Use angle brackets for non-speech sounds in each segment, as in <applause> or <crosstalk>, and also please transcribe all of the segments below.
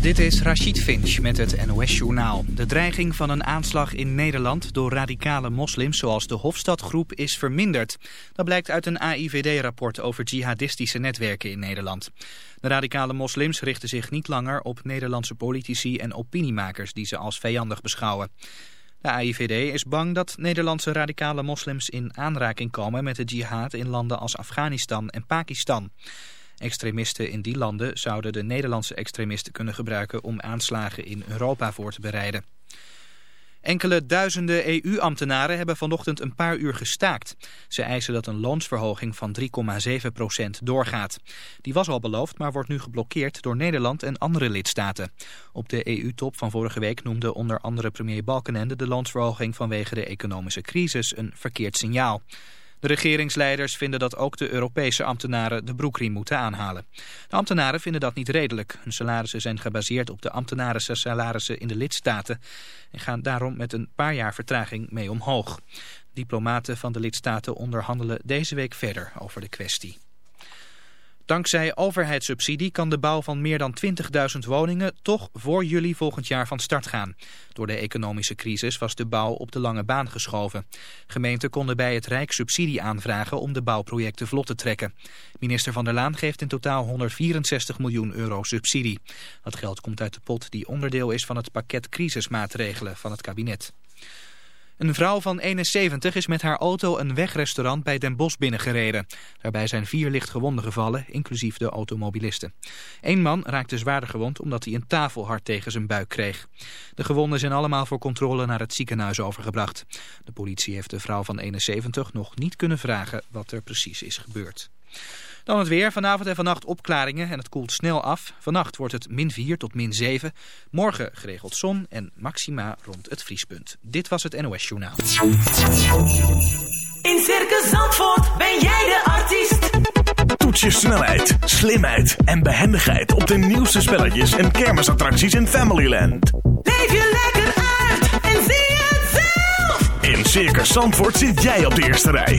Dit is Rachid Finch met het NOS-journaal. De dreiging van een aanslag in Nederland door radicale moslims zoals de Hofstadgroep is verminderd. Dat blijkt uit een AIVD-rapport over jihadistische netwerken in Nederland. De radicale moslims richten zich niet langer op Nederlandse politici en opiniemakers die ze als vijandig beschouwen. De AIVD is bang dat Nederlandse radicale moslims in aanraking komen met de jihad in landen als Afghanistan en Pakistan. Extremisten in die landen zouden de Nederlandse extremisten kunnen gebruiken om aanslagen in Europa voor te bereiden. Enkele duizenden EU-ambtenaren hebben vanochtend een paar uur gestaakt. Ze eisen dat een loonsverhoging van 3,7% doorgaat. Die was al beloofd, maar wordt nu geblokkeerd door Nederland en andere lidstaten. Op de EU-top van vorige week noemde onder andere premier Balkenende de loonsverhoging vanwege de economische crisis een verkeerd signaal. De regeringsleiders vinden dat ook de Europese ambtenaren de broekriem moeten aanhalen. De ambtenaren vinden dat niet redelijk. Hun salarissen zijn gebaseerd op de ambtenarense salarissen in de lidstaten en gaan daarom met een paar jaar vertraging mee omhoog. Diplomaten van de lidstaten onderhandelen deze week verder over de kwestie. Dankzij overheidssubsidie kan de bouw van meer dan 20.000 woningen toch voor juli volgend jaar van start gaan. Door de economische crisis was de bouw op de lange baan geschoven. Gemeenten konden bij het Rijk subsidie aanvragen om de bouwprojecten vlot te trekken. Minister Van der Laan geeft in totaal 164 miljoen euro subsidie. Dat geld komt uit de pot die onderdeel is van het pakket crisismaatregelen van het kabinet. Een vrouw van 71 is met haar auto een wegrestaurant bij Den Bosch binnengereden. Daarbij zijn vier licht gewonden gevallen, inclusief de automobilisten. Eén man raakte zwaarder gewond omdat hij een tafel hard tegen zijn buik kreeg. De gewonden zijn allemaal voor controle naar het ziekenhuis overgebracht. De politie heeft de vrouw van 71 nog niet kunnen vragen wat er precies is gebeurd. Dan het weer. Vanavond en vannacht opklaringen en het koelt snel af. Vannacht wordt het min 4 tot min 7. Morgen geregeld zon en maxima rond het vriespunt. Dit was het NOS Journaal. In Circus Zandvoort ben jij de artiest. Toets je snelheid, slimheid en behendigheid op de nieuwste spelletjes en kermisattracties in Familyland. Leef je lekker uit en zie het zelf. In Circus Zandvoort zit jij op de eerste rij.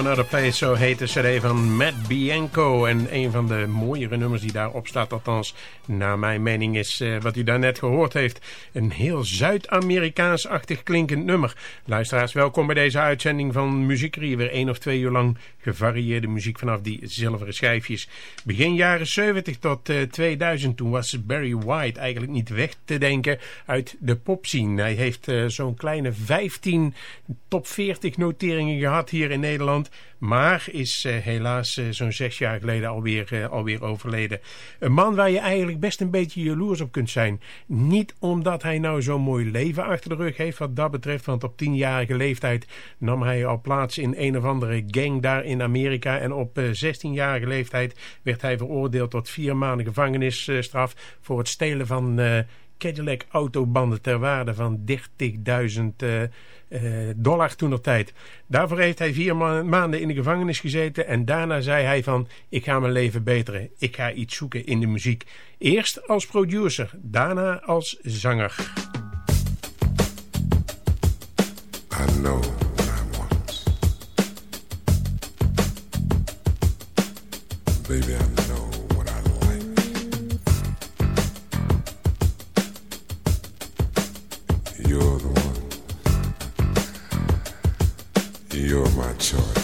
Another Place, zo heet de cd van Matt Bianco. En een van de mooiere nummers die daarop staat, althans naar mijn mening, is uh, wat u daarnet gehoord heeft. Een heel Zuid-Amerikaans-achtig klinkend nummer. Luisteraars, welkom bij deze uitzending van Muziekrie. Weer één of twee uur lang gevarieerde muziek vanaf die zilveren schijfjes. Begin jaren 70 tot uh, eh, 2000, toen was Barry White eigenlijk niet weg te denken uit de popscene. Hij heeft uh, zo'n kleine 15 top 40 noteringen gehad hier in Nederland. Maar is uh, helaas zo'n zes jaar geleden alweer, alweer overleden. Een man waar je eigenlijk best een beetje jaloers op kunt zijn. Niet omdat hij nou zo'n mooi leven achter de rug heeft wat dat betreft. Want op tienjarige leeftijd nam hij al plaats in een of andere gang daar in Amerika. En op 16-jarige leeftijd werd hij veroordeeld tot vier maanden gevangenisstraf voor het stelen van Cadillac autobanden ter waarde van 30.000 uh, dollar toen op tijd. Daarvoor heeft hij vier ma maanden in de gevangenis gezeten en daarna zei hij van ik ga mijn leven beteren. Ik ga iets zoeken in de muziek. Eerst als producer, daarna als zanger. I know. Baby, I You're choice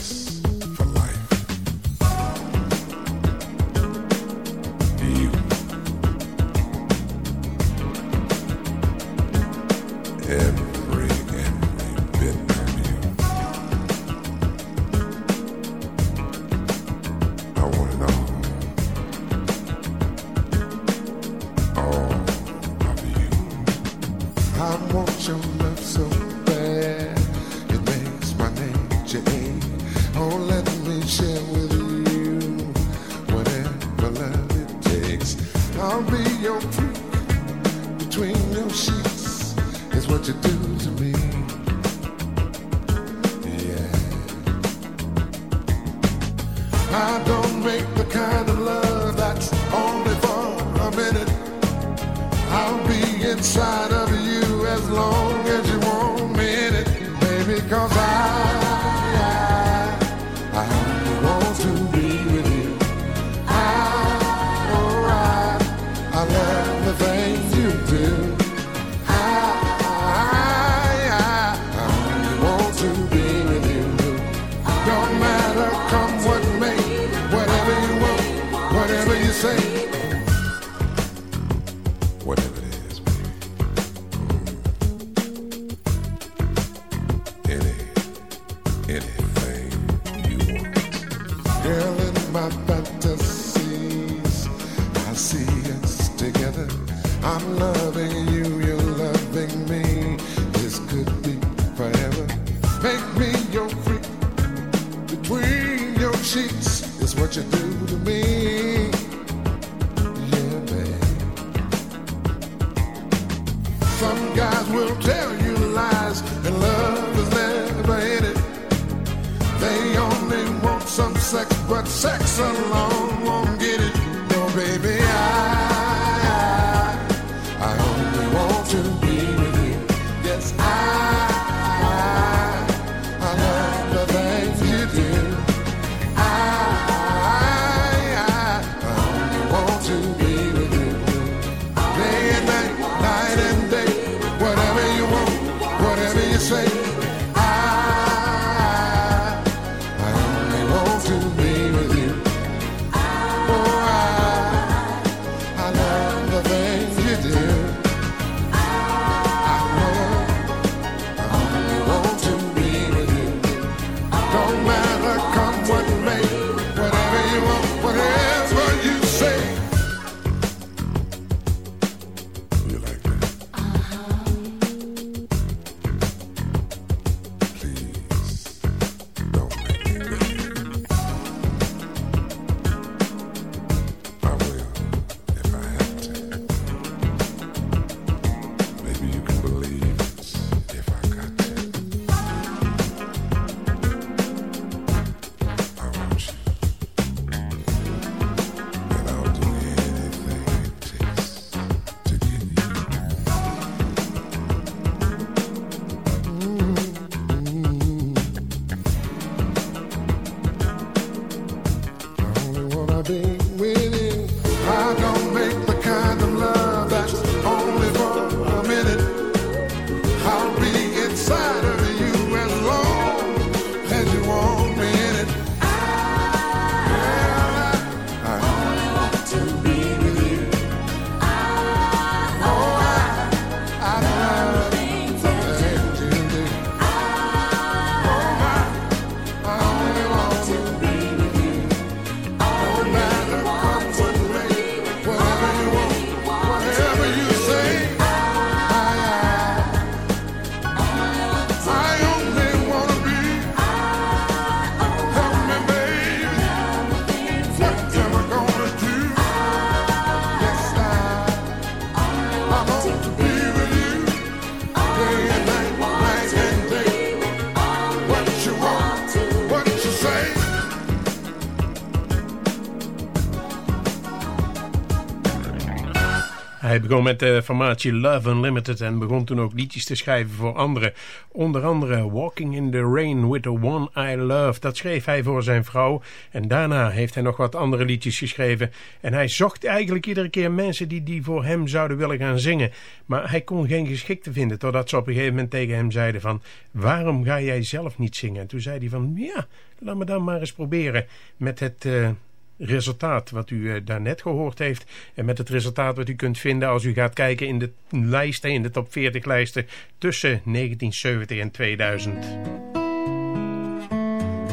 Hij begon met de formatie Love Unlimited en begon toen ook liedjes te schrijven voor anderen. Onder andere Walking in the Rain with the One I Love. Dat schreef hij voor zijn vrouw. En daarna heeft hij nog wat andere liedjes geschreven. En hij zocht eigenlijk iedere keer mensen die die voor hem zouden willen gaan zingen. Maar hij kon geen geschikte vinden. Totdat ze op een gegeven moment tegen hem zeiden van... Waarom ga jij zelf niet zingen? En toen zei hij van... Ja, laat me dan maar eens proberen met het... Uh, resultaat wat u uh, daarnet gehoord heeft. En met het resultaat wat u kunt vinden als u gaat kijken in de lijsten, in de top 40 lijsten tussen 1970 en 2000.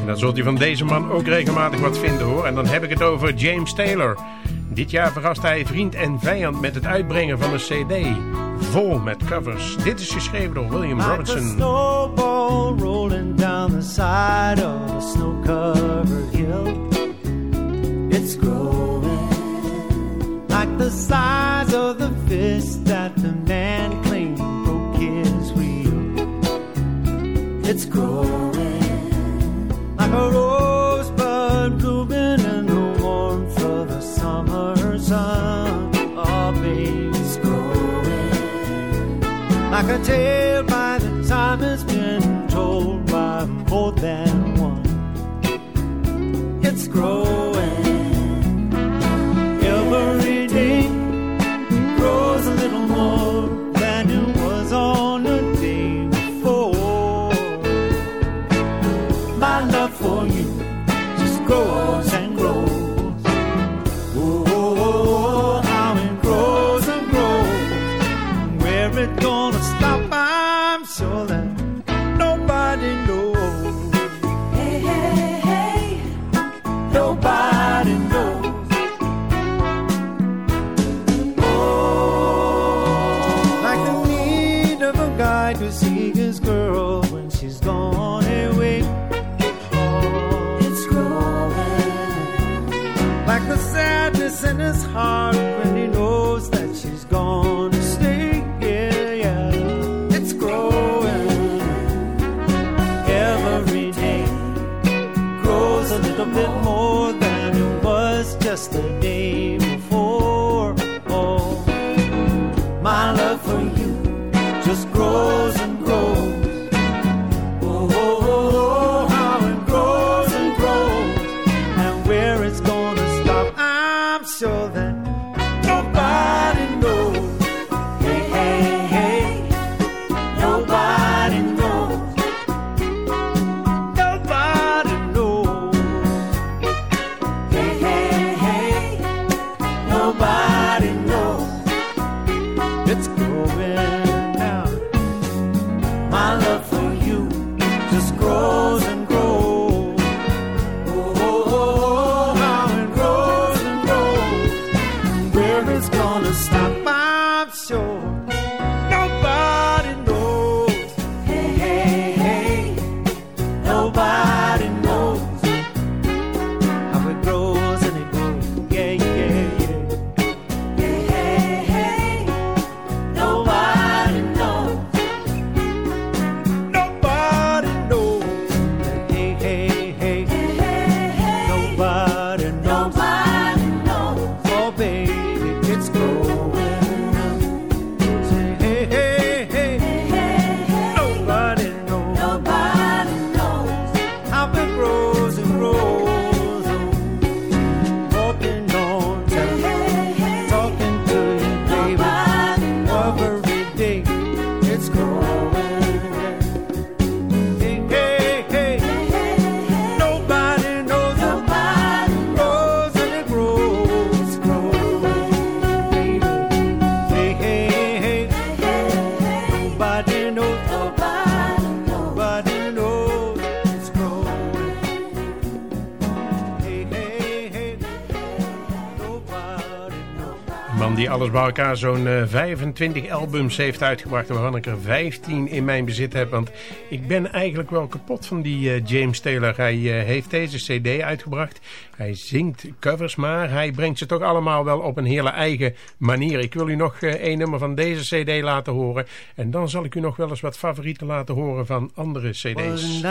En dan zult u van deze man ook regelmatig wat vinden hoor. En dan heb ik het over James Taylor. Dit jaar verrast hij vriend en vijand met het uitbrengen van een cd. Vol met covers. Dit is geschreven door William like Robertson. snowball rolling down the side of a snow-covered hill. It's growing like the size of the fist that the man claimed broke his wheel. It's growing like a rosebud blooming in the warmth of the summer sun. Oh, baby, it's growing like a tale by the time it's to see his girl when she's gone away. Oh, It's growing. like the sadness in his heart when he knows that she's gonna bij elkaar zo'n eh, 25 albums heeft uitgebracht. Waarvan ik er 15 in mijn bezit heb. Want ik ben eigenlijk wel kapot van die eh, James Taylor. Hij eh, heeft deze cd uitgebracht. Hij zingt covers maar. Hij brengt ze toch allemaal wel op een hele eigen manier. Ik wil u nog eh, één nummer van deze cd laten horen. En dan zal ik u nog wel eens wat favorieten laten horen van andere cd's.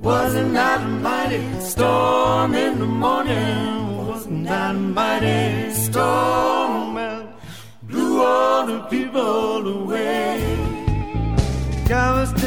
Wasn't that a mighty storm in the morning? Wasn't that mighty storm and blew all the people away. And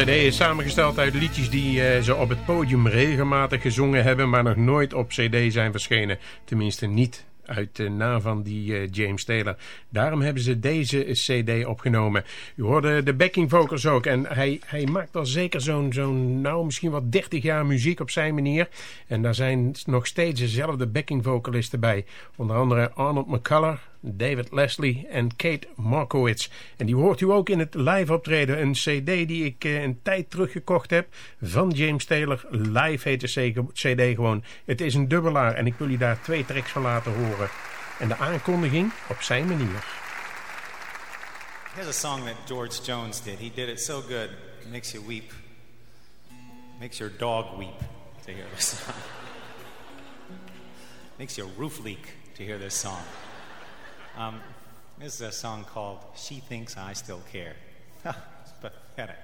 cd is samengesteld uit liedjes die eh, ze op het podium regelmatig gezongen hebben, maar nog nooit op cd zijn verschenen. Tenminste niet uit de naam van die eh, James Taylor. Daarom hebben ze deze cd opgenomen. U hoorde de backing vocals ook. En hij, hij maakt al zeker zo'n, zo'n nou misschien wat 30 jaar muziek op zijn manier. En daar zijn nog steeds dezelfde backing vocalisten bij. Onder andere Arnold McCullough, David Leslie en Kate Markowitz. En die hoort u ook in het live optreden. Een cd die ik eh, een tijd terug gekocht heb van James Taylor. Live heet de cd gewoon. Het is een dubbelaar en ik wil u daar twee tracks van laten horen. En de aankondiging op zijn manier. Here's a song that George Jones did. He did it so good, it makes you weep. Makes your dog weep to hear this song. <laughs> makes your roof leak to hear this song. Um, this is a song called She Thinks I Still Care. <laughs> it's pathetic.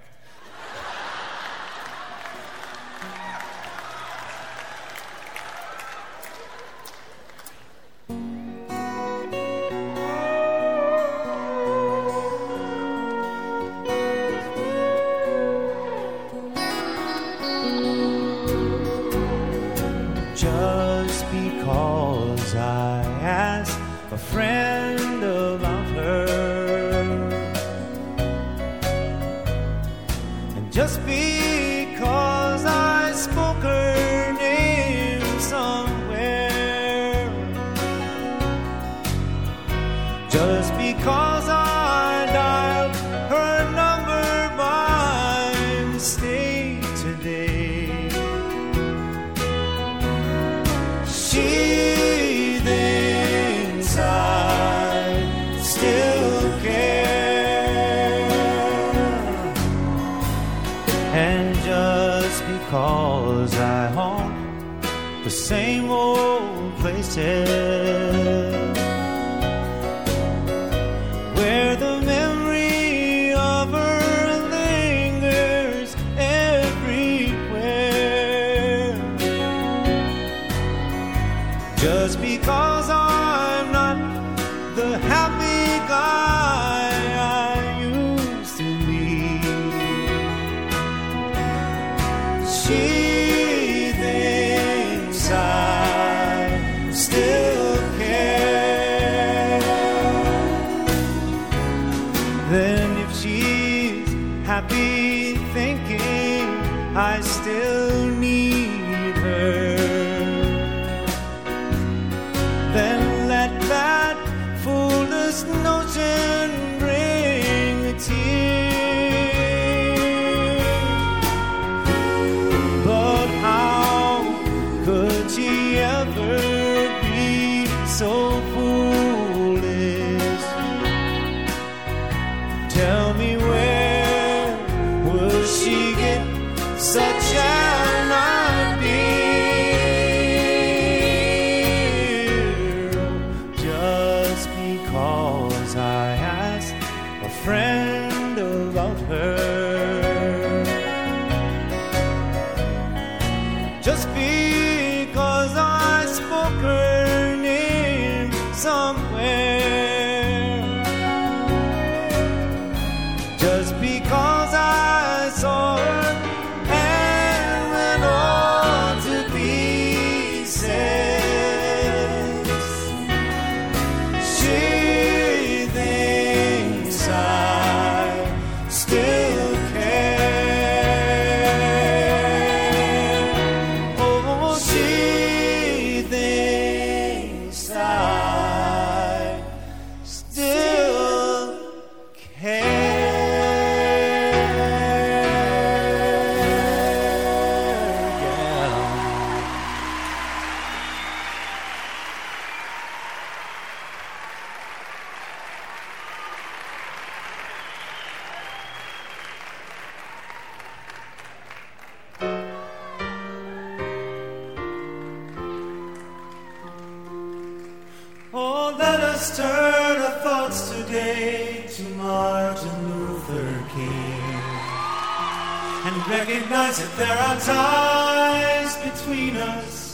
recognize that there are ties between us.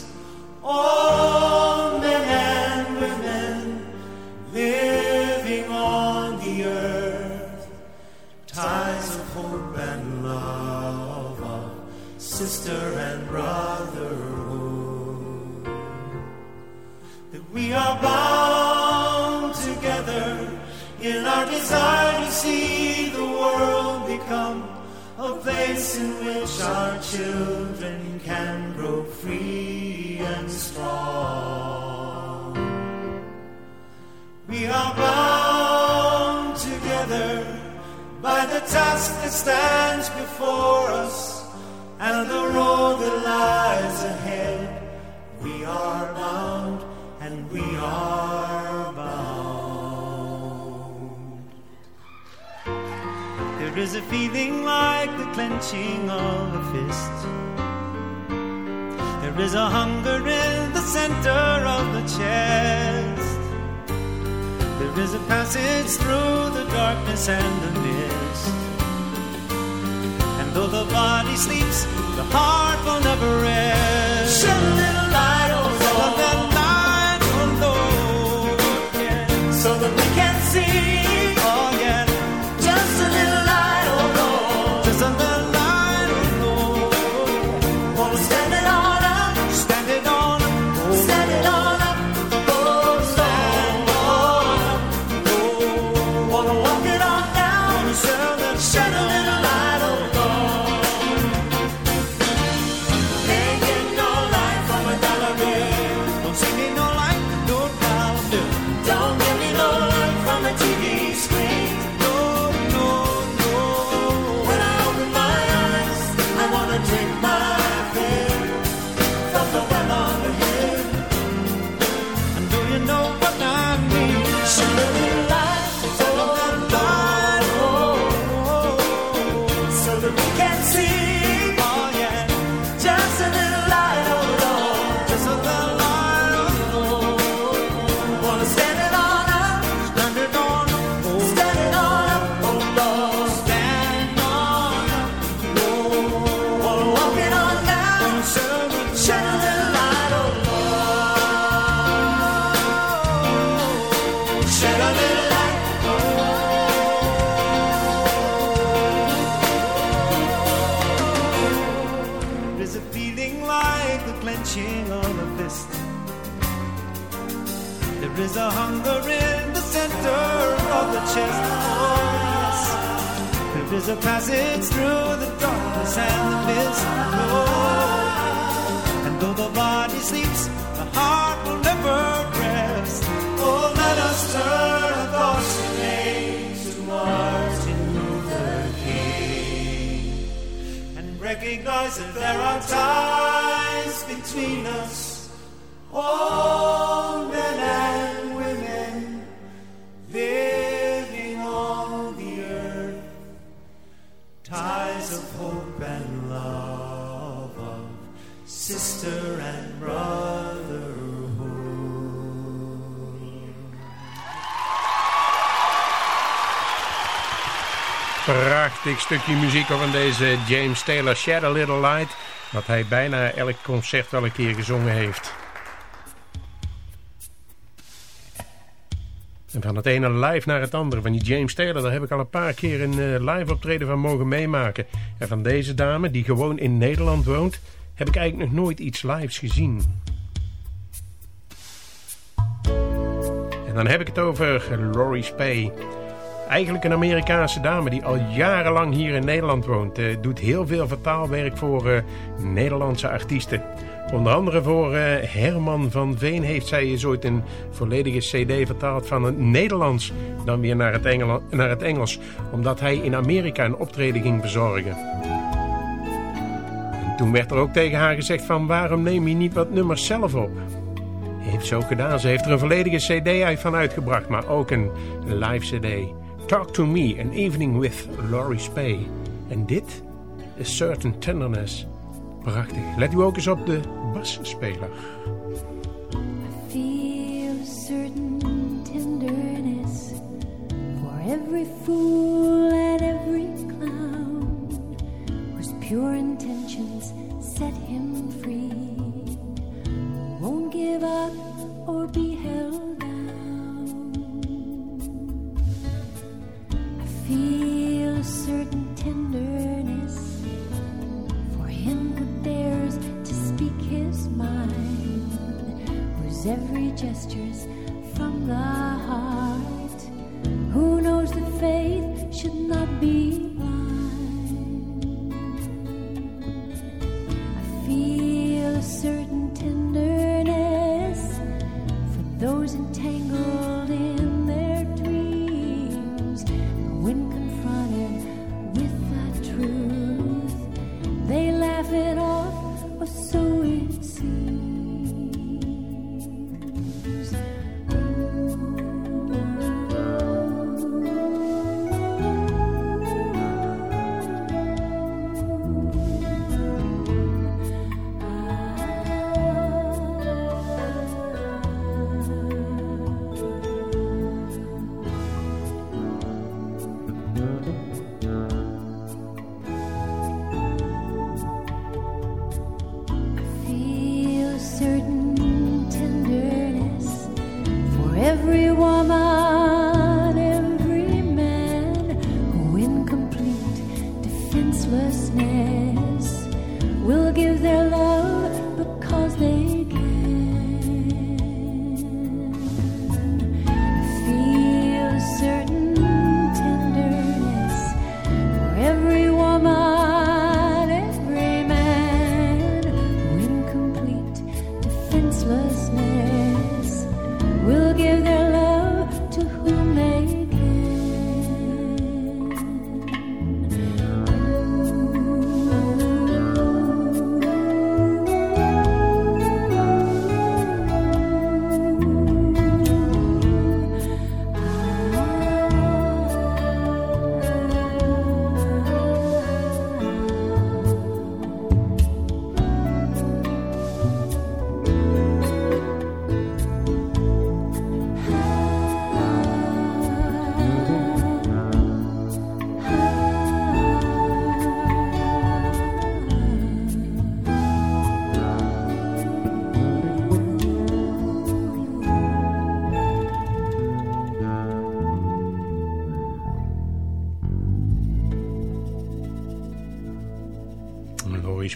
in which our children can grow free and strong. We are bound together by the task that stands before us and the road that lies is a feeling like the clenching of a fist. There is a hunger in the center of the chest. There is a passage through the darkness and the mist. And though the body sleeps, the heart will never rest. Prachtig stukje muziek van deze James Taylor, Shed a Little Light. Wat hij bijna elk concert wel een keer gezongen heeft. En van het ene live naar het andere. Van die James Taylor, daar heb ik al een paar keer een eh, live optreden van mogen meemaken. En van deze dame, die gewoon in Nederland woont, heb ik eigenlijk nog nooit iets lives gezien. En dan heb ik het over Laurie Spey. Eigenlijk een Amerikaanse dame die al jarenlang hier in Nederland woont. Eh, doet heel veel vertaalwerk voor eh, Nederlandse artiesten. Onder andere voor eh, Herman van Veen heeft zij eens ooit een volledige cd vertaald van het Nederlands dan weer naar het, naar het Engels. Omdat hij in Amerika een optreden ging verzorgen. En toen werd er ook tegen haar gezegd van waarom neem je niet wat nummers zelf op? Heeft ze ook gedaan. Ze heeft er een volledige cd van uitgebracht, maar ook een live cd. Talk to Me, An Evening with Laurie Spey. En dit a Certain Tenderness. Prachtig. Let u ook eens op de basspeler. feel a certain tenderness for every fool and every clown whose pure intentions set him free. Won't give up or be tenderness. For him who dares to speak his mind, whose every gesture's from the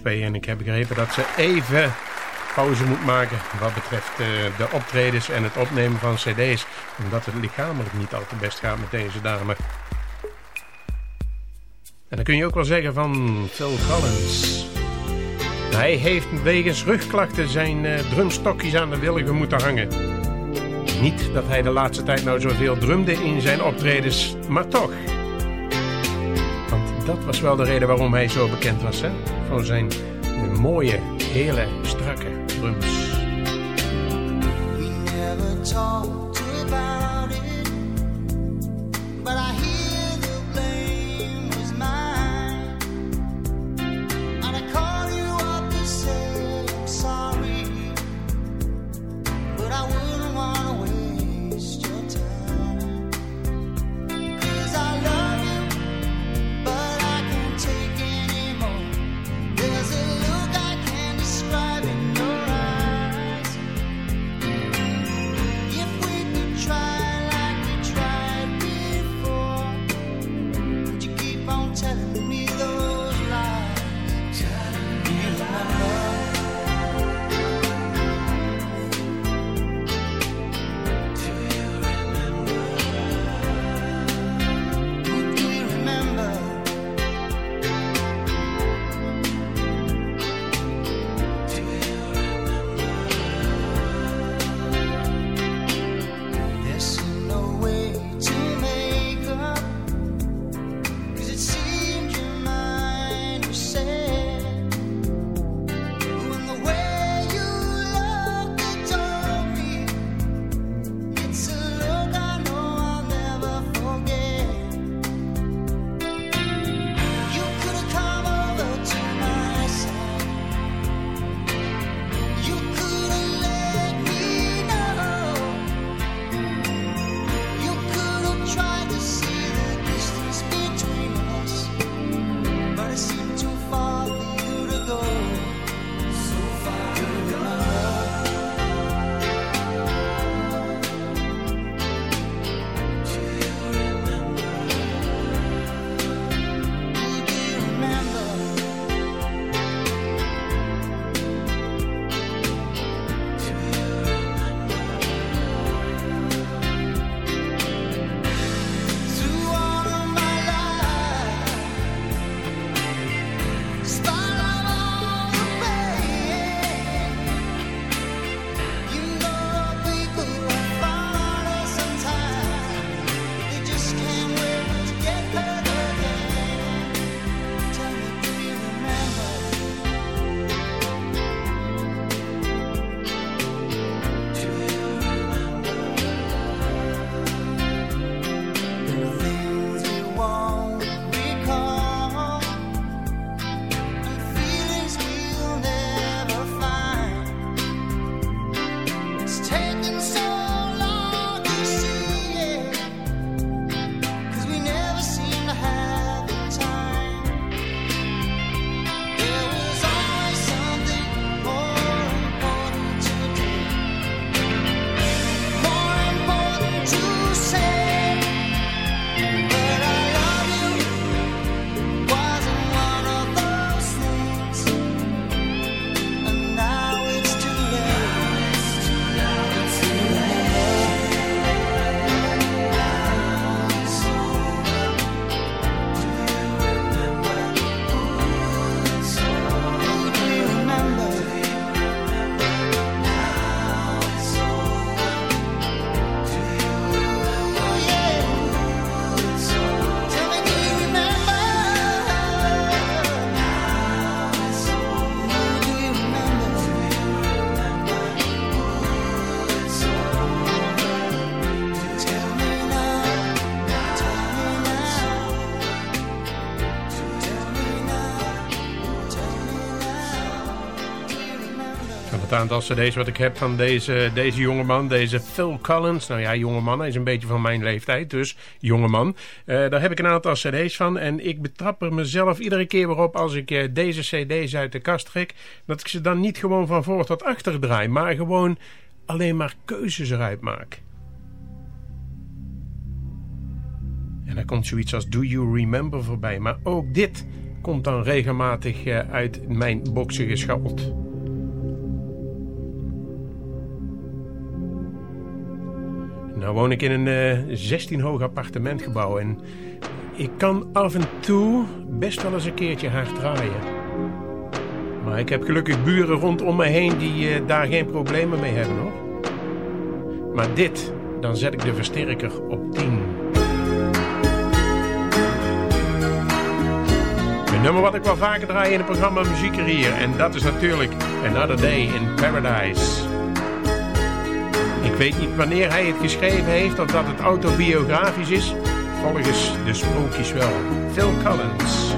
en ik heb begrepen dat ze even pauze moet maken wat betreft uh, de optredens en het opnemen van cd's. Omdat het lichamelijk niet al te best gaat met deze dame. En dan kun je ook wel zeggen van Phil Collins. Hij heeft wegens rugklachten zijn uh, drumstokjes aan de willigen moeten hangen. Niet dat hij de laatste tijd nou zoveel drumde in zijn optredens, maar toch. Want dat was wel de reden waarom hij zo bekend was, hè? Voor zijn mooie, hele strakke drums. We never talked aantal cd's wat ik heb van deze, deze jongeman, deze Phil Collins. Nou ja, jongeman, hij is een beetje van mijn leeftijd, dus jongeman. Eh daar heb ik een aantal cd's van en ik betrap er mezelf iedere keer weer op als ik eh, deze cd's uit de kast trek. Dat ik ze dan niet gewoon van voor tot achter draai, maar gewoon alleen maar keuzes eruit maak. En dan komt zoiets als Do You Remember voorbij. Maar ook dit komt dan regelmatig eh, uit mijn geschouwd. Nou woon ik in een eh, 16 hoog appartementgebouw en ik kan af en toe best wel eens een keertje hard draaien. Maar ik heb gelukkig buren rondom me heen die eh, daar geen problemen mee hebben hoor. Maar dit, dan zet ik de versterker op 10. Een nummer wat ik wel vaker draai in het programma Muziek hier. En dat is natuurlijk Another Day in Paradise. Ik weet niet wanneer hij het geschreven heeft of dat het autobiografisch is. Volgens de sprookjes wel. Phil Collins.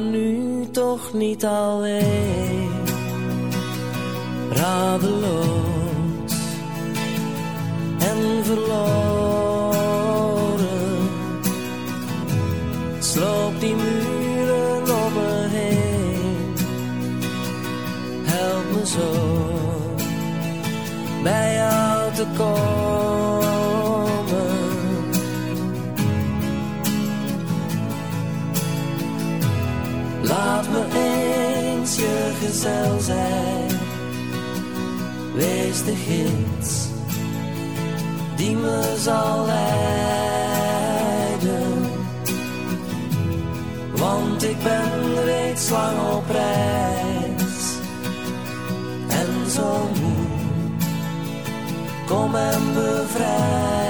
nu toch niet alleen. Laat me eens je gezel zijn. Wees de gids die me zal leiden. Want ik ben reeds lang op reis en zo moe. Kom en bevrijd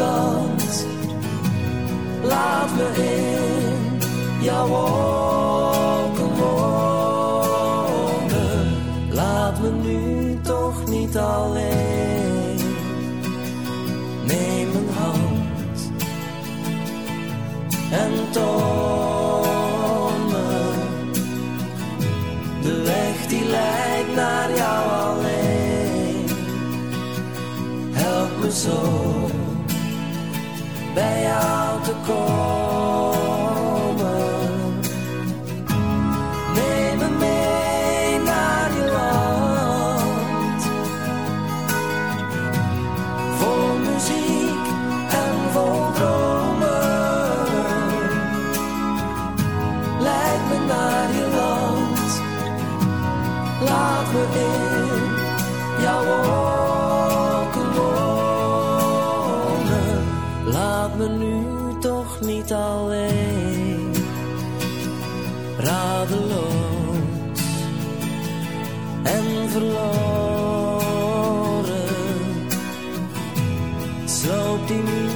land. Laat me in jouw wolken wonen. Laat me nu toch niet alleen. Neem mijn hand en toon jou 50 million.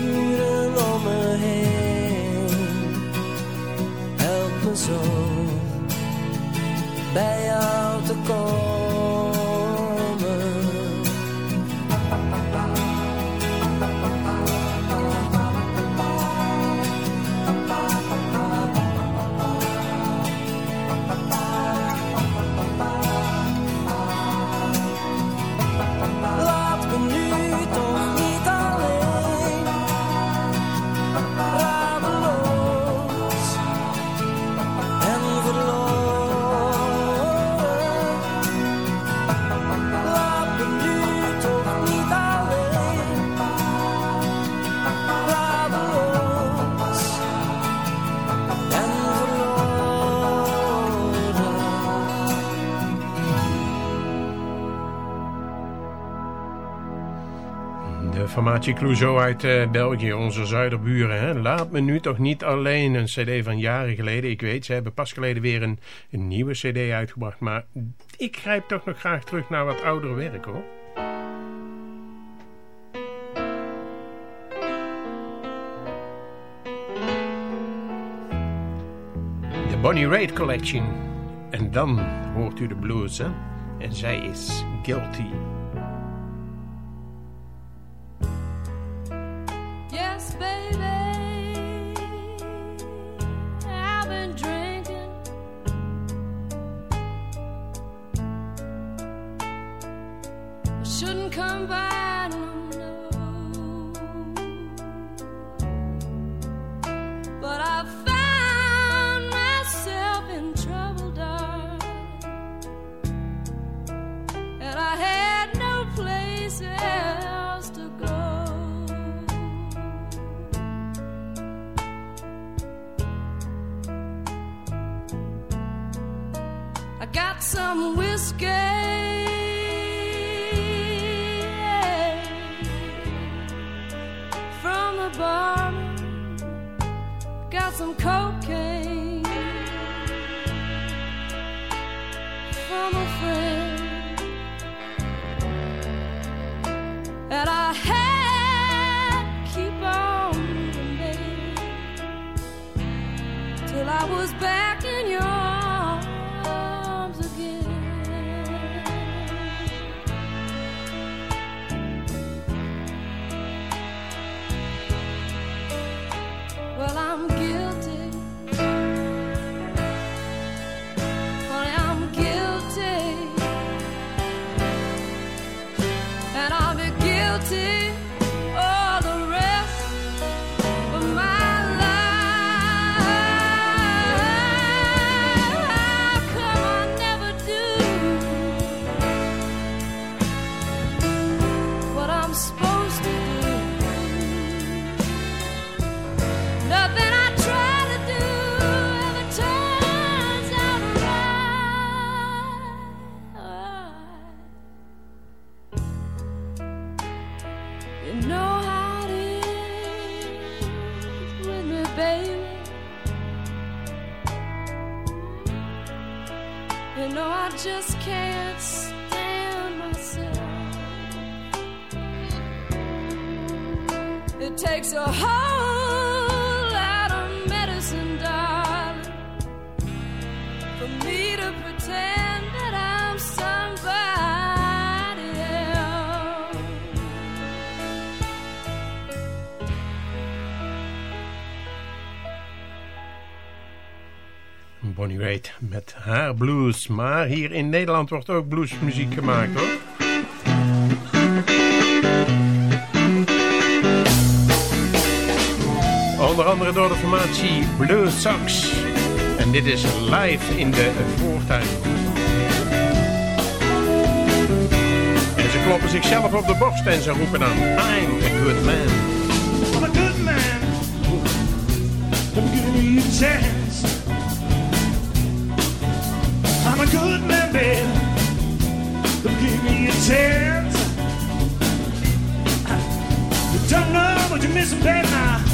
Formatie Clouseau uit eh, België, onze zuiderburen. Hè? Laat me nu toch niet alleen een cd van jaren geleden. Ik weet, ze hebben pas geleden weer een, nieuwe cd uitgebracht. Maar ik grijp toch nog graag terug naar wat oudere werk hoor. De Bonnie Raitt Collection. En dan hoort u de blues hè. En zij is guilty. But I found coat. Takes a whole lot of medicine, darling, for me to pretend that I'm somebody else. Bonnie Raitt met haar blues. Maar hier in Nederland wordt ook bluesmuziek gemaakt hoor. Onder andere door de formatie Blue Sox. En dit is live in de voortuin. En ze kloppen zichzelf op de borst en ze roepen dan I'm a good man. I'm a good man. I'm giving you a chance. I'm a good man, babe. I'm giving you a chance. You don't know what you're missing, babe, now.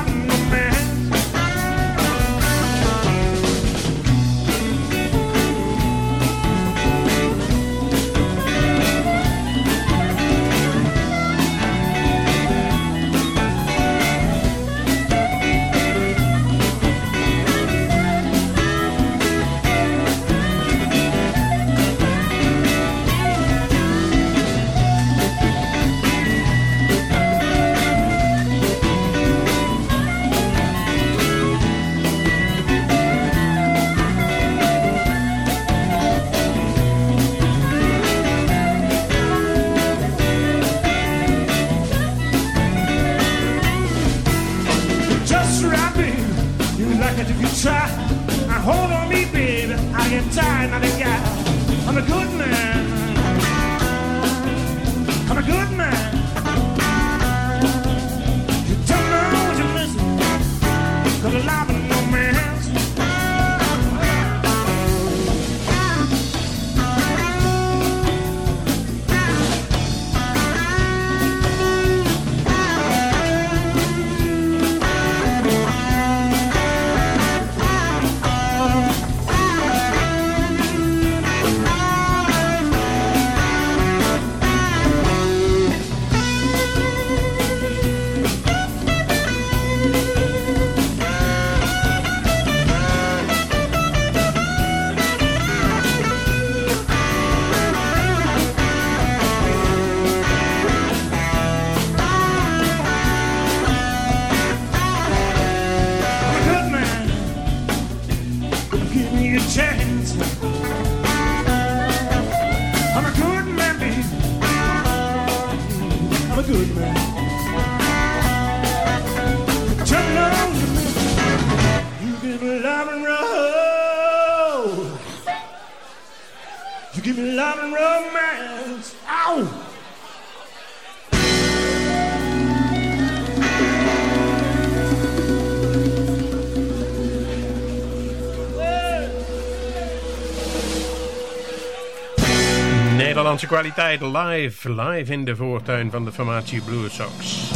Nederlandse kwaliteit live, live in de voortuin van de formatie Blue Sox.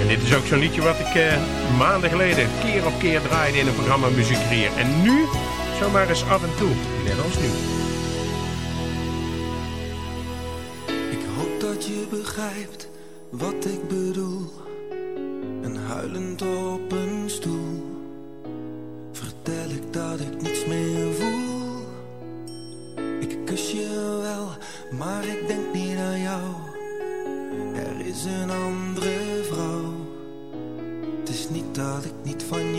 En dit is ook zo'n liedje wat ik eh, maanden geleden keer op keer draaide in een programma Muziek Creëer. En nu zomaar eens af en toe, net als nu. Ik hoop dat je begrijpt wat ik bedoel. En huilend op een stoel je wel, maar ik denk niet aan jou. Er is een andere vrouw. Het is niet dat ik niet van